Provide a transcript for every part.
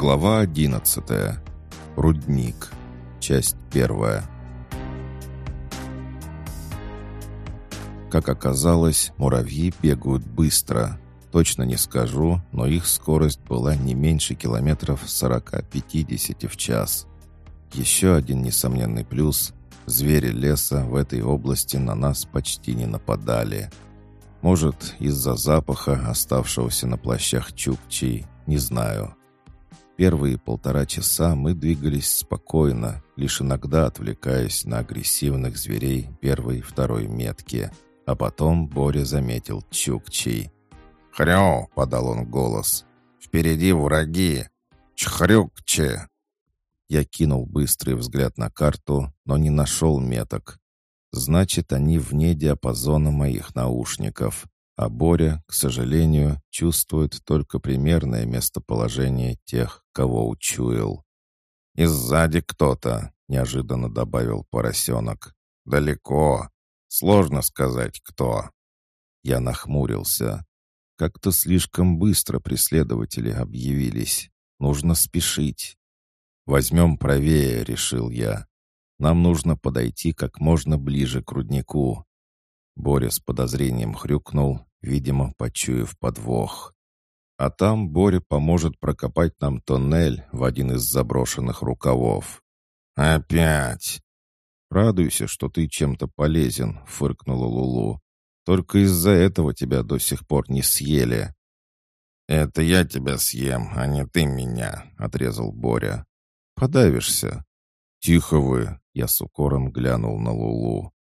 Глава 11. Рудник. Часть первая. Как оказалось, муравьи бегают быстро. Точно не скажу, но их скорость была не меньше километров 40-50 в час. Еще один несомненный плюс – звери леса в этой области на нас почти не нападали. Может, из-за запаха, оставшегося на плащах чукчей, не знаю – Первые полтора часа мы двигались спокойно, лишь иногда отвлекаясь на агрессивных зверей первой и второй метки. А потом Боря заметил Чукчей. «Хрю!» — подал он голос. «Впереди враги! Чхрюкче!» Я кинул быстрый взгляд на карту, но не нашел меток. Значит, они вне диапазона моих наушников а Боря, к сожалению, чувствует только примерное местоположение тех, кого учуял. «И сзади кто-то», — неожиданно добавил поросенок. «Далеко. Сложно сказать, кто». Я нахмурился. Как-то слишком быстро преследователи объявились. Нужно спешить. «Возьмем правее», — решил я. «Нам нужно подойти как можно ближе к руднику». Боря с подозрением хрюкнул, видимо, почуяв подвох. А там Боря поможет прокопать нам тоннель в один из заброшенных рукавов. «Опять!» «Радуйся, что ты чем-то полезен», — фыркнула Лулу. «Только из-за этого тебя до сих пор не съели». «Это я тебя съем, а не ты меня», — отрезал Боря. «Подавишься». «Тихо вы», — я с укором глянул на Лулу.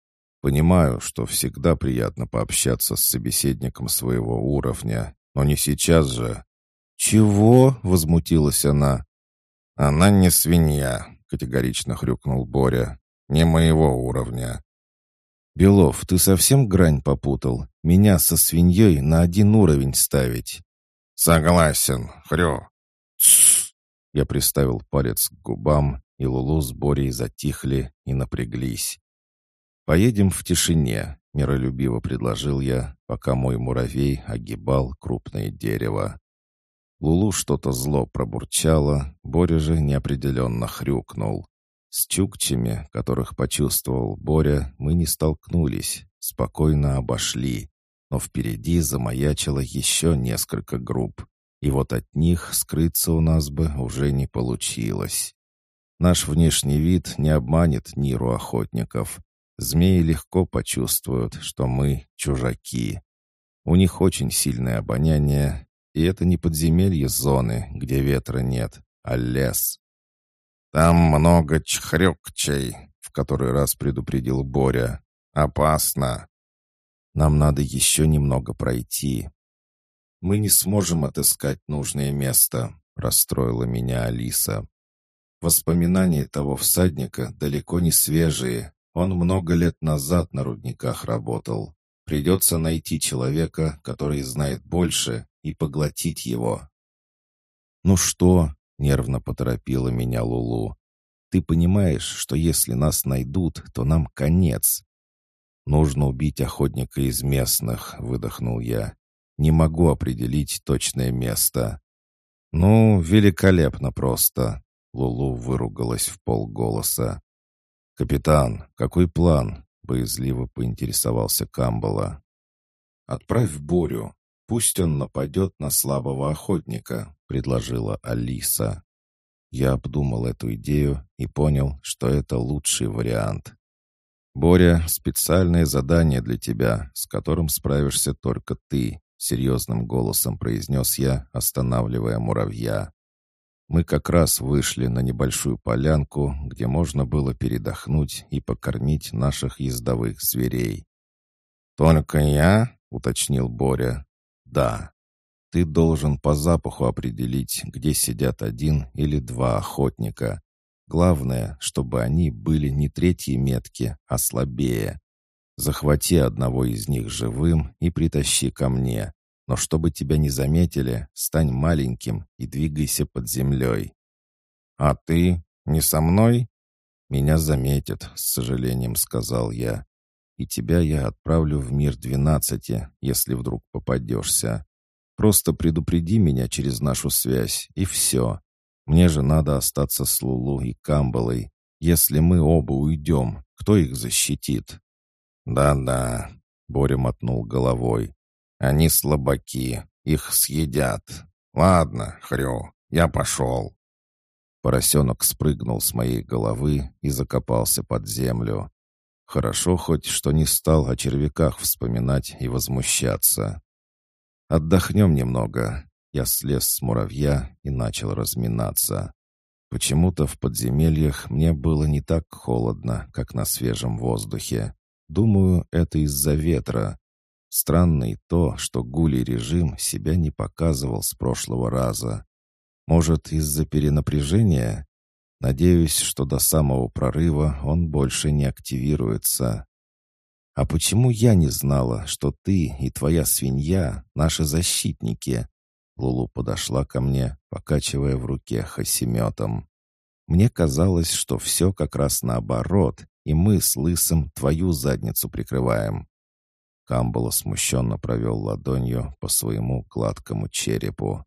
Понимаю, что всегда приятно пообщаться с собеседником своего уровня, но не сейчас же. «Чего?» — возмутилась она. «Она не свинья», — категорично хрюкнул Боря. «Не моего уровня». «Белов, ты совсем грань попутал? Меня со свиньей на один уровень ставить?» «Согласен, хрю». «Тссс!» Я приставил палец к губам, и Лулу с Борей затихли и напряглись. «Поедем в тишине», — миролюбиво предложил я, пока мой муравей огибал крупное дерево. Лулу что-то зло пробурчало, Боря же неопределенно хрюкнул. С чукчами, которых почувствовал Боря, мы не столкнулись, спокойно обошли. Но впереди замаячило еще несколько групп, и вот от них скрыться у нас бы уже не получилось. Наш внешний вид не обманет Ниру охотников, Змеи легко почувствуют, что мы чужаки. У них очень сильное обоняние, и это не подземелье зоны, где ветра нет, а лес. «Там много чхрюкчей», — в который раз предупредил Боря. «Опасно». «Нам надо еще немного пройти». «Мы не сможем отыскать нужное место», — расстроила меня Алиса. Воспоминания того всадника далеко не свежие, он много лет назад на рудниках работал. Придется найти человека, который знает больше, и поглотить его. «Ну что?» — нервно поторопила меня Лулу. «Ты понимаешь, что если нас найдут, то нам конец?» «Нужно убить охотника из местных», — выдохнул я. «Не могу определить точное место». «Ну, великолепно просто», — Лулу выругалась в полголоса. «Капитан, какой план?» — боязливо поинтересовался Камбала. «Отправь Борю. Пусть он нападет на слабого охотника», — предложила Алиса. Я обдумал эту идею и понял, что это лучший вариант. «Боря, специальное задание для тебя, с которым справишься только ты», — серьезным голосом произнес я, останавливая муравья. Мы как раз вышли на небольшую полянку, где можно было передохнуть и покормить наших ездовых зверей. «Только я?» — уточнил Боря. «Да. Ты должен по запаху определить, где сидят один или два охотника. Главное, чтобы они были не третьи метки, а слабее. Захвати одного из них живым и притащи ко мне. Но чтобы тебя не заметили, стань маленьким и двигайся под землей. А ты не со мной? Меня заметят, с сожалением сказал я. И тебя я отправлю в мир двенадцати, если вдруг попадешься. Просто предупреди меня через нашу связь, и все. Мне же надо остаться с Лулу и Камбалой. Если мы оба уйдем, кто их защитит?» «Да-да», — Боря мотнул головой. «Они слабаки, их съедят. Ладно, Хрю, я пошел». Поросенок спрыгнул с моей головы и закопался под землю. Хорошо хоть, что не стал о червяках вспоминать и возмущаться. «Отдохнем немного». Я слез с муравья и начал разминаться. Почему-то в подземельях мне было не так холодно, как на свежем воздухе. Думаю, это из-за ветра. Странно и то, что гулий режим себя не показывал с прошлого раза. Может, из-за перенапряжения? Надеюсь, что до самого прорыва он больше не активируется. «А почему я не знала, что ты и твоя свинья — наши защитники?» Лулу подошла ко мне, покачивая в руке хосеметом. «Мне казалось, что все как раз наоборот, и мы с Лысым твою задницу прикрываем». Камбала смущенно провел ладонью по своему гладкому черепу.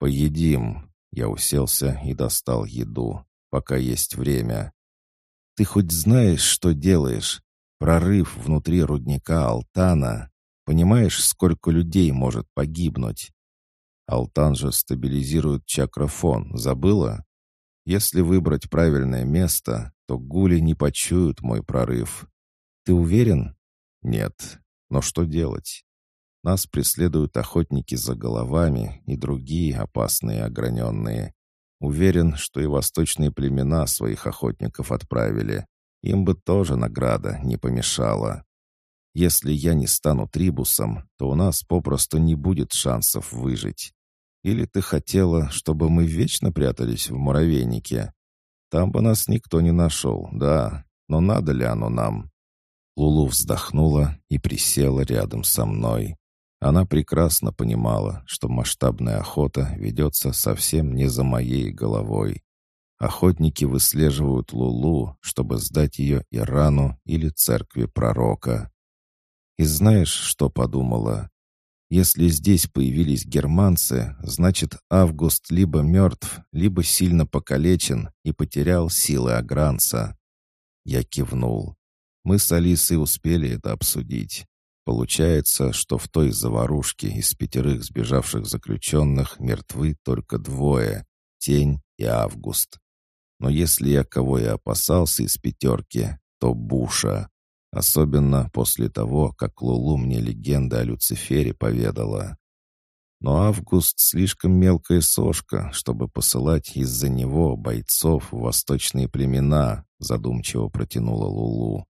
«Поедим!» Я уселся и достал еду, пока есть время. «Ты хоть знаешь, что делаешь? Прорыв внутри рудника Алтана. Понимаешь, сколько людей может погибнуть? Алтан же стабилизирует чакрофон, забыла? Если выбрать правильное место, то гули не почуют мой прорыв. Ты уверен? Нет. Но что делать? Нас преследуют охотники за головами и другие опасные ограненные. Уверен, что и восточные племена своих охотников отправили. Им бы тоже награда не помешала. Если я не стану трибусом, то у нас попросту не будет шансов выжить. Или ты хотела, чтобы мы вечно прятались в муравейнике? Там бы нас никто не нашел, да, но надо ли оно нам?» Лулу вздохнула и присела рядом со мной. Она прекрасно понимала, что масштабная охота ведется совсем не за моей головой. Охотники выслеживают Лулу, чтобы сдать ее Ирану или церкви пророка. И знаешь, что подумала? Если здесь появились германцы, значит Август либо мертв, либо сильно покалечен и потерял силы Агранца. Я кивнул. Мы с Алисой успели это обсудить. Получается, что в той заварушке из пятерых сбежавших заключенных мертвы только двое — Тень и Август. Но если я кого и опасался из пятерки, то Буша. Особенно после того, как Лулу мне легенда о Люцифере поведала. Но Август слишком мелкая сошка, чтобы посылать из-за него бойцов в восточные племена, задумчиво протянула Лулу.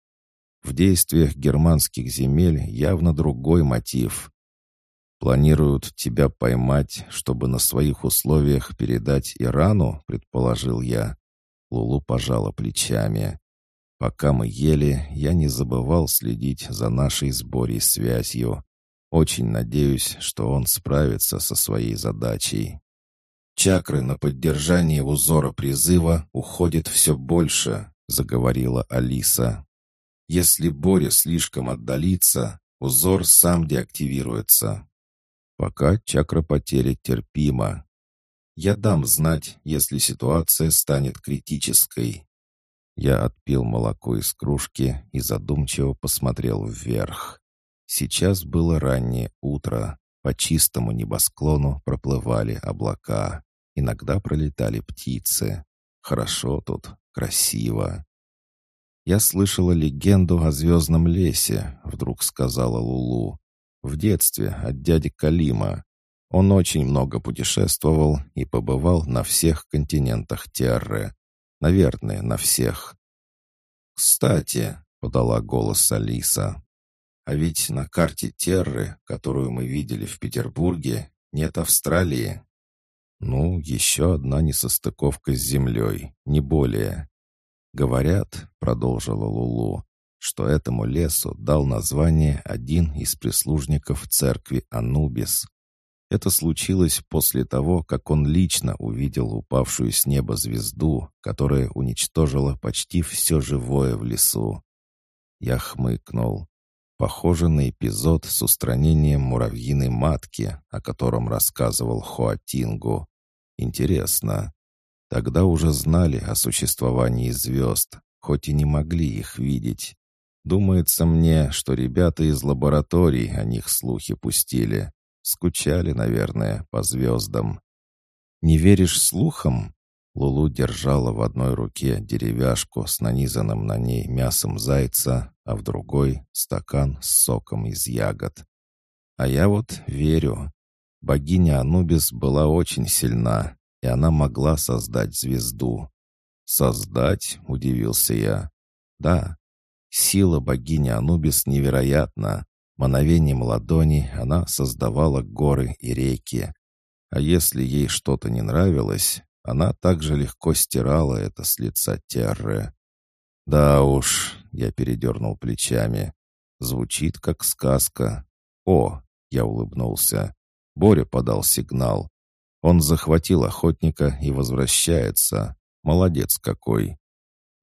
В действиях германских земель явно другой мотив. «Планируют тебя поймать, чтобы на своих условиях передать Ирану?» — предположил я. Лулу пожала плечами. Пока мы ели, я не забывал следить за нашей сборей связью. Очень надеюсь, что он справится со своей задачей. «Чакры на поддержание узора призыва уходит все больше», — заговорила Алиса. «Если Боря слишком отдалится, узор сам деактивируется. Пока чакра потери терпима. Я дам знать, если ситуация станет критической. Я отпил молоко из кружки и задумчиво посмотрел вверх. Сейчас было раннее утро. По чистому небосклону проплывали облака. Иногда пролетали птицы. Хорошо тут, красиво. «Я слышала легенду о звездном лесе», — вдруг сказала Лулу. «В детстве от дяди Калима. Он очень много путешествовал и побывал на всех континентах Терры. Наверное, на всех. «Кстати», — подала голос Алиса, «а ведь на карте Терры, которую мы видели в Петербурге, нет Австралии». «Ну, еще одна несостыковка с землей, не более». «Говорят», — продолжила Лулу, что этому лесу дал название один из прислужников церкви Анубис. Это случилось после того, как он лично увидел упавшую с неба звезду, которая уничтожила почти все живое в лесу. Я хмыкнул. Похоже на эпизод с устранением муравьиной матки, о котором рассказывал Хуатингу. Интересно. Тогда уже знали о существовании звезд, хоть и не могли их видеть. Думается мне, что ребята из лабораторий о них слухи пустили. Скучали, наверное, по звездам. «Не веришь слухам?» Лулу держала в одной руке деревяшку с нанизанным на ней мясом зайца, а в другой — стакан с соком из ягод. А я вот верю. Богиня Анубис была очень сильна, и она могла создать звезду. «Создать?» — удивился я. «Да, сила богини Анубис невероятна. Мановением ладони она создавала горы и реки. А если ей что-то не нравилось, она также легко стирала это с лица Терры. «Да уж», — я передернул плечами, — «звучит как сказка». «О!» — я улыбнулся. Боря подал сигнал. Он захватил охотника и возвращается. Молодец какой!»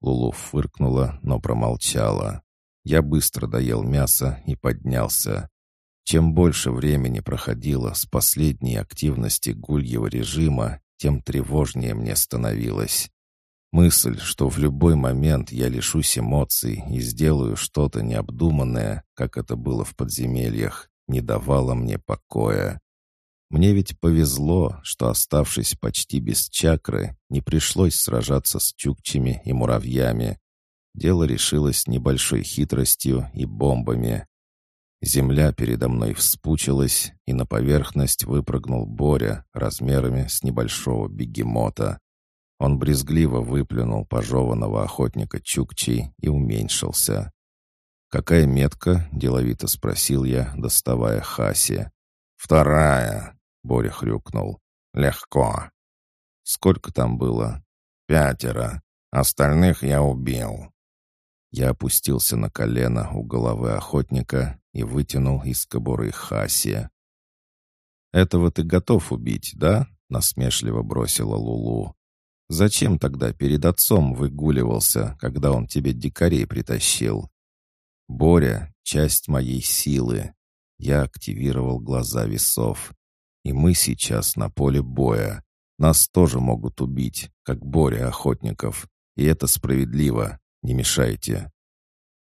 Лулу фыркнула, но промолчала. Я быстро доел мясо и поднялся. Чем больше времени проходило с последней активности гульего режима, тем тревожнее мне становилось. Мысль, что в любой момент я лишусь эмоций и сделаю что-то необдуманное, как это было в подземельях, не давала мне покоя. Мне ведь повезло, что, оставшись почти без чакры, не пришлось сражаться с чукчами и муравьями. Дело решилось небольшой хитростью и бомбами. Земля передо мной вспучилась, и на поверхность выпрыгнул Боря размерами с небольшого бегемота. Он брезгливо выплюнул пожеванного охотника Чукчей и уменьшился. «Какая метка?» — деловито спросил я, доставая Хаси. «Вторая», Боря хрюкнул. «Легко». «Сколько там было?» «Пятеро. Остальных я убил». Я опустился на колено у головы охотника и вытянул из кобуры Хаси. «Этого ты готов убить, да?» — насмешливо бросила Лулу. «Зачем тогда перед отцом выгуливался, когда он тебе дикарей притащил?» «Боря — часть моей силы». Я активировал глаза весов. И мы сейчас на поле боя. Нас тоже могут убить, как Боря охотников. И это справедливо. Не мешайте.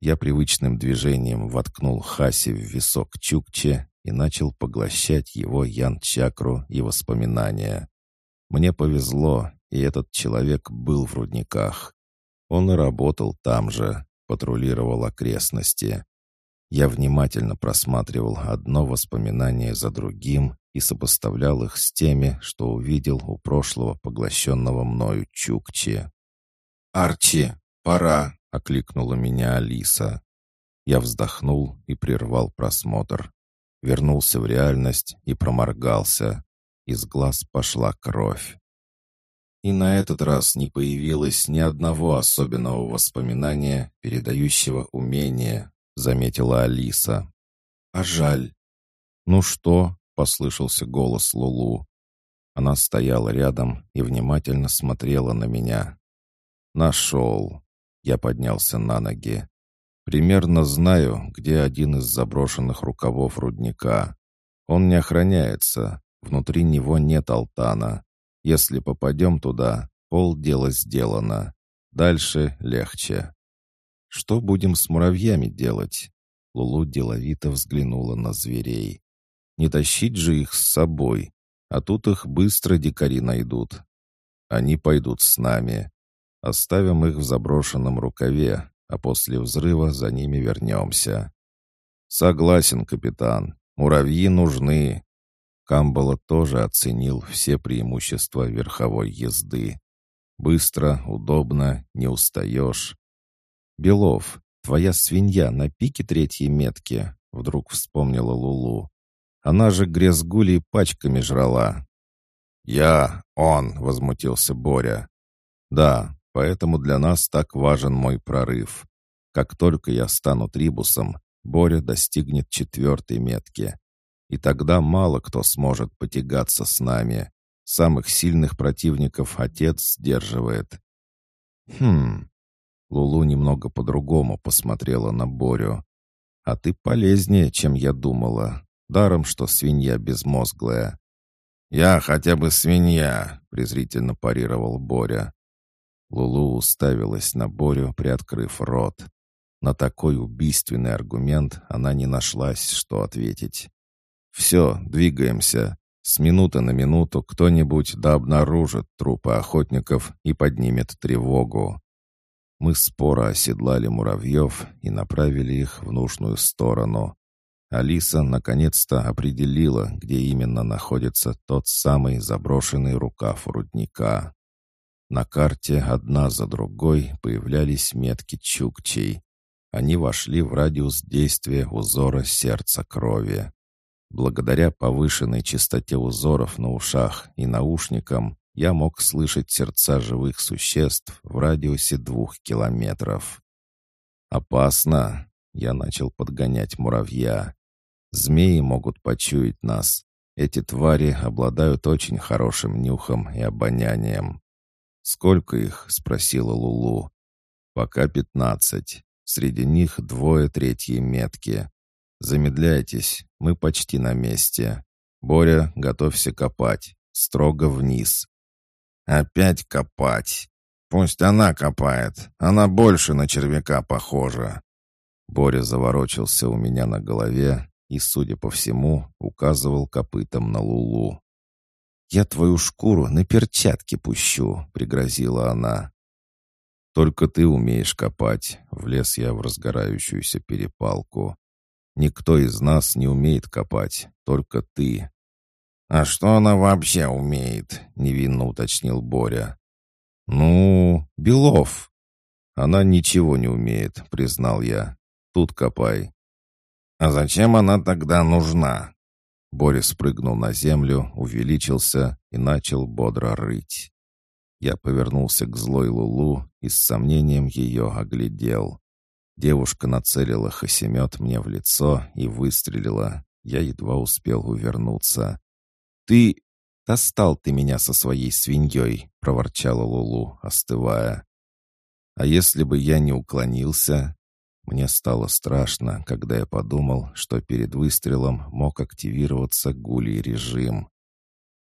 Я привычным движением воткнул Хаси в висок Чукче и начал поглощать его ян-чакру и воспоминания. Мне повезло, и этот человек был в рудниках. Он и работал там же, патрулировал окрестности. Я внимательно просматривал одно воспоминание за другим и сопоставлял их с теми, что увидел у прошлого поглощенного мною Чукчи. «Арчи, пора!» — окликнула меня Алиса. Я вздохнул и прервал просмотр. Вернулся в реальность и проморгался. Из глаз пошла кровь. И на этот раз не появилось ни одного особенного воспоминания, передающего умение, заметила Алиса. А жаль. Ну что, послышался голос Лулу. Она стояла рядом и внимательно смотрела на меня. «Нашел!» Я поднялся на ноги. «Примерно знаю, где один из заброшенных рукавов рудника. Он не охраняется, внутри него нет алтана. Если попадем туда, полдела сделано. Дальше легче». «Что будем с муравьями делать?» Лулу деловито взглянула на зверей. Не тащить же их с собой, а тут их быстро дикари найдут. Они пойдут с нами. Оставим их в заброшенном рукаве, а после взрыва за ними вернемся. Согласен, капитан. Муравьи нужны. Камбала тоже оценил все преимущества верховой езды. Быстро, удобно, не устаешь. «Белов, твоя свинья на пике третьей метки», — вдруг вспомнила Лулу. Она же грязгулей пачками жрала. «Я, он», — возмутился Боря. «Да, поэтому для нас так важен мой прорыв. Как только я стану трибусом, Боря достигнет четвертой метки. И тогда мало кто сможет потягаться с нами. Самых сильных противников отец сдерживает». «Хм...» Лулу немного по-другому посмотрела на Борю. «А ты полезнее, чем я думала. Даром, что свинья безмозглая. «Я хотя бы свинья», — презрительно парировал Боря. Лулу уставилась на Борю, приоткрыв рот. На такой убийственный аргумент она не нашлась, что ответить. «Все, двигаемся. С минуты на минуту кто-нибудь да обнаружит трупы охотников и поднимет тревогу». Мы споро оседлали муравьев и направили их в нужную сторону. Алиса наконец-то определила, где именно находится тот самый заброшенный рукав рудника. На карте одна за другой появлялись метки чукчей. Они вошли в радиус действия узора сердца крови. Благодаря повышенной частоте узоров на ушах и наушникам я мог слышать сердца живых существ в радиусе двух километров. «Опасно!» — я начал подгонять муравья. Змеи могут почуять нас. Эти твари обладают очень хорошим нюхом и обонянием. «Сколько их?» — спросила Лулу. «Пока пятнадцать. Среди них двое третьи метки. Замедляйтесь, мы почти на месте. Боря, готовься копать. Строго вниз». «Опять копать. Пусть она копает. Она больше на червяка похожа». Боря заворочился у меня на голове, и, судя по всему, указывал копытом на Лулу. «Я твою шкуру на перчатки пущу», — пригрозила она. «Только ты умеешь копать», — влез я в разгорающуюся перепалку. «Никто из нас не умеет копать, только ты». «А что она вообще умеет?» — невинно уточнил Боря. «Ну, Белов». «Она ничего не умеет», — признал я. «Тут копай». «А зачем она тогда нужна?» Борис спрыгнул на землю, увеличился и начал бодро рыть. Я повернулся к злой Лулу и с сомнением ее оглядел. Девушка нацелила хосемет мне в лицо и выстрелила. Я едва успел увернуться. «Ты... достал ты меня со своей свиньей!» — проворчала Лулу, остывая. «А если бы я не уклонился?» Мне стало страшно, когда я подумал, что перед выстрелом мог активироваться гулий режим.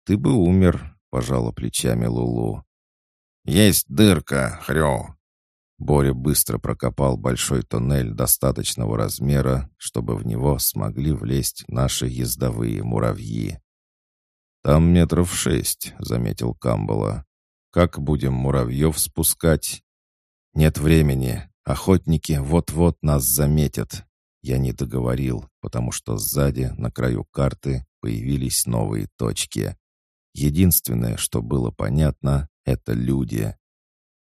«Ты бы умер», — пожала плечами Лулу. «Есть дырка, хрю!» Боря быстро прокопал большой туннель достаточного размера, чтобы в него смогли влезть наши ездовые муравьи. «Там метров шесть», — заметил Камбала. «Как будем муравьев спускать?» «Нет времени. Охотники вот-вот нас заметят. Я не договорил, потому что сзади, на краю карты, появились новые точки. Единственное, что было понятно, это люди.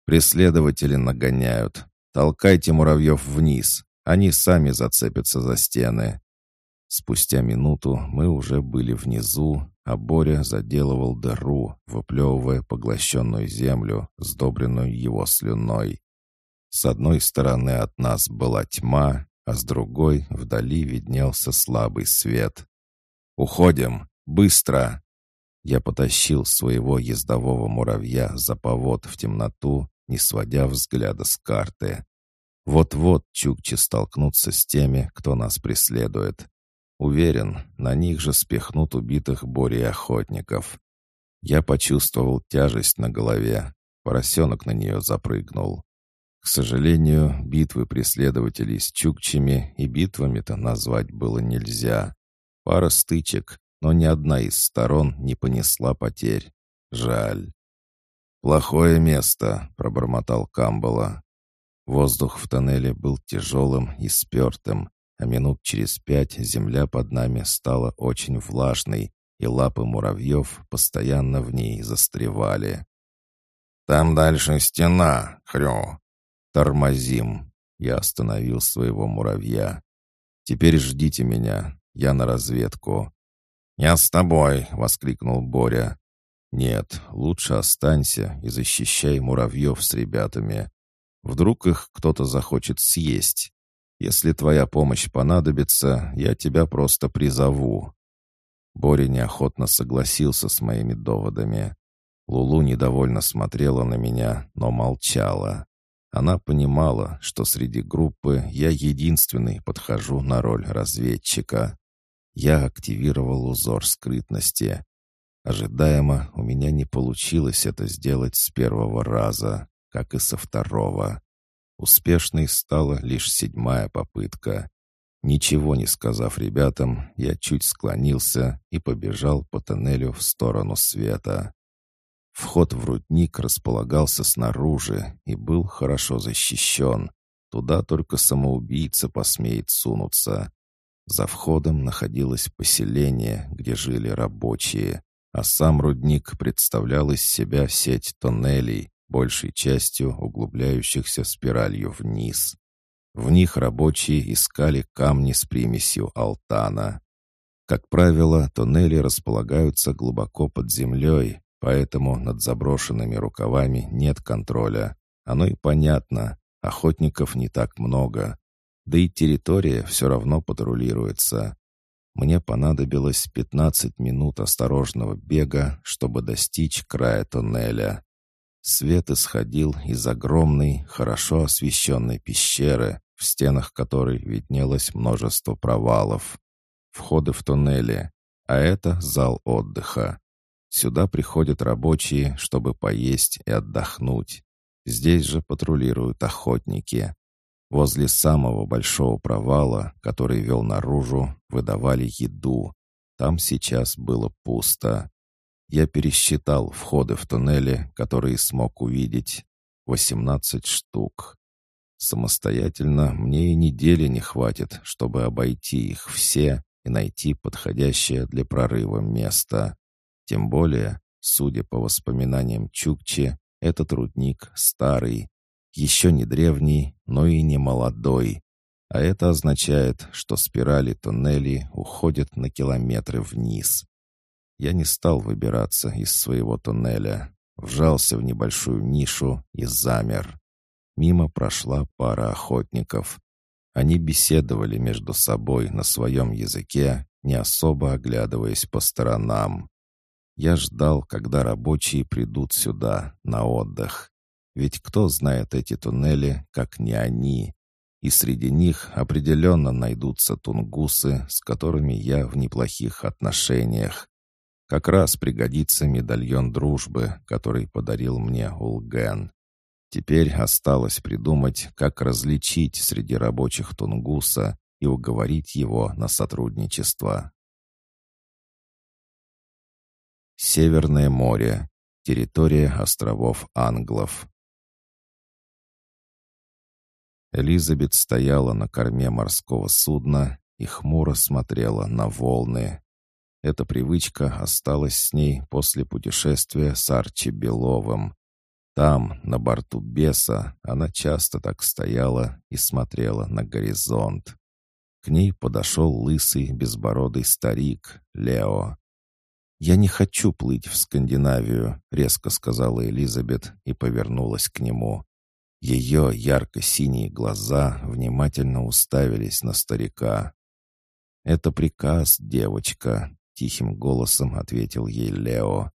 Преследователи нагоняют. Толкайте муравьев вниз. Они сами зацепятся за стены. Спустя минуту мы уже были внизу, а Боря заделывал дыру, выплевывая поглощенную землю, сдобренную его слюной. С одной стороны от нас была тьма, а с другой вдали виднелся слабый свет. «Уходим! Быстро!» Я потащил своего ездового муравья за повод в темноту, не сводя взгляда с карты. Вот-вот чукчи столкнутся с теми, кто нас преследует. Уверен, на них же спихнут убитых Бори охотников. Я почувствовал тяжесть на голове. Поросенок на нее запрыгнул. К сожалению, битвы преследователей с чукчами и битвами-то назвать было нельзя. Пара стычек, но ни одна из сторон не понесла потерь. Жаль. «Плохое место», — пробормотал Камбала. Воздух в тоннеле был тяжелым и спертым, а минут через пять земля под нами стала очень влажной, и лапы муравьев постоянно в ней застревали. «Там дальше стена, хрю», «Тормозим!» Я остановил своего муравья. «Теперь ждите меня. Я на разведку». «Я с тобой!» — воскликнул Боря. «Нет, лучше останься и защищай муравьев с ребятами. Вдруг их кто-то захочет съесть. Если твоя помощь понадобится, я тебя просто призову». Боря неохотно согласился с моими доводами. Лулу недовольно смотрела на меня, но молчала. Она понимала, что среди группы я единственный подхожу на роль разведчика. Я активировал узор скрытности. Ожидаемо, у меня не получилось это сделать с первого раза, как и со второго. Успешной стала лишь седьмая попытка. Ничего не сказав ребятам, я чуть склонился и побежал по тоннелю в сторону света. Вход в рудник располагался снаружи и был хорошо защищен. Туда только самоубийца посмеет сунуться. За входом находилось поселение, где жили рабочие, а сам рудник представлял из себя сеть тоннелей, большей частью углубляющихся спиралью вниз. В них рабочие искали камни с примесью алтана. Как правило, тоннели располагаются глубоко под землей, поэтому над заброшенными рукавами нет контроля. Оно и понятно, охотников не так много. Да и территория все равно патрулируется. Мне понадобилось 15 минут осторожного бега, чтобы достичь края тоннеля. Свет исходил из огромной, хорошо освещенной пещеры, в стенах которой виднелось множество провалов. Входы в туннели, а это зал отдыха. Сюда приходят рабочие, чтобы поесть и отдохнуть. Здесь же патрулируют охотники. Возле самого большого провала, который вел наружу, выдавали еду. Там сейчас было пусто. Я пересчитал входы в туннели, которые смог увидеть. Восемнадцать штук. Самостоятельно мне и недели не хватит, чтобы обойти их все и найти подходящее для прорыва место. Тем более, судя по воспоминаниям Чукчи, этот рудник старый, еще не древний, но и не молодой. А это означает, что спирали туннелей уходят на километры вниз. Я не стал выбираться из своего туннеля, вжался в небольшую нишу и замер. Мимо прошла пара охотников. Они беседовали между собой на своем языке, не особо оглядываясь по сторонам. Я ждал, когда рабочие придут сюда, на отдых. Ведь кто знает эти туннели, как не они? И среди них определенно найдутся тунгусы, с которыми я в неплохих отношениях. Как раз пригодится медальон дружбы, который подарил мне Улген. Теперь осталось придумать, как различить среди рабочих тунгуса и уговорить его на сотрудничество. Северное море. Территория островов Англов. Элизабет стояла на корме морского судна и хмуро смотрела на волны. Эта привычка осталась с ней после путешествия с Арчи Беловым. Там, на борту беса, она часто так стояла и смотрела на горизонт. К ней подошел лысый, безбородый старик, Лео. «Я не хочу плыть в Скандинавию», — резко сказала Элизабет и повернулась к нему. Ее ярко-синие глаза внимательно уставились на старика. «Это приказ, девочка», — тихим голосом ответил ей Лео.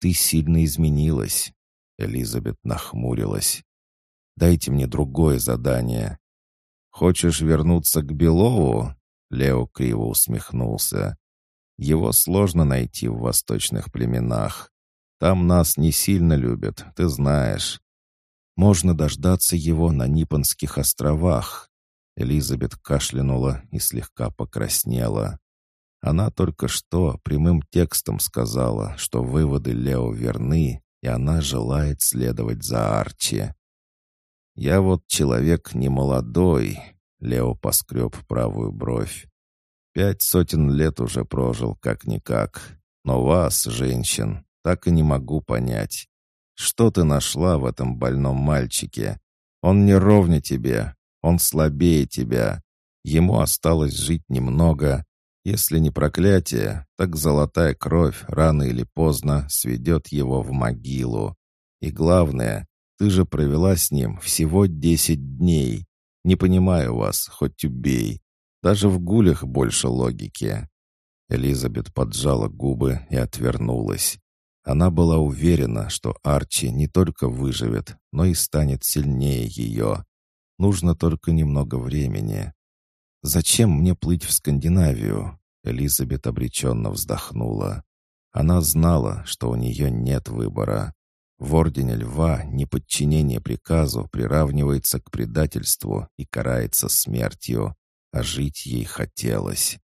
«Ты сильно изменилась». Элизабет нахмурилась. «Дайте мне другое задание». «Хочешь вернуться к Белову?» Лео криво усмехнулся. «Его сложно найти в восточных племенах. Там нас не сильно любят, ты знаешь. Можно дождаться его на Нипонских островах». Элизабет кашлянула и слегка покраснела. Она только что прямым текстом сказала, что выводы Лео верны, и она желает следовать за Арчи. «Я вот человек не молодой», — Лео поскреб правую бровь. «Пять сотен лет уже прожил, как-никак. Но вас, женщин, так и не могу понять. Что ты нашла в этом больном мальчике? Он не ровня тебе, он слабее тебя. Ему осталось жить немного. Если не проклятие, так золотая кровь рано или поздно сведет его в могилу. И главное, ты же провела с ним всего десять дней. Не понимаю вас, хоть убей. Даже в гулях больше логики». Элизабет поджала губы и отвернулась. Она была уверена, что Арчи не только выживет, но и станет сильнее ее. Нужно только немного времени. «Зачем мне плыть в Скандинавию?» Элизабет обреченно вздохнула. Она знала, что у нее нет выбора. В Ордене Льва неподчинение приказу приравнивается к предательству и карается смертью, а жить ей хотелось.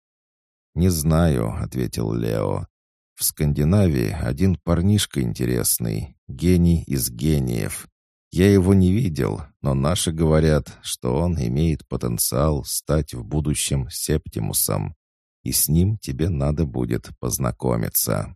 «Не знаю», — ответил Лео. «В Скандинавии один парнишка интересный, гений из гениев. Я его не видел, но наши говорят, что он имеет потенциал стать в будущем Септимусом, и с ним тебе надо будет познакомиться».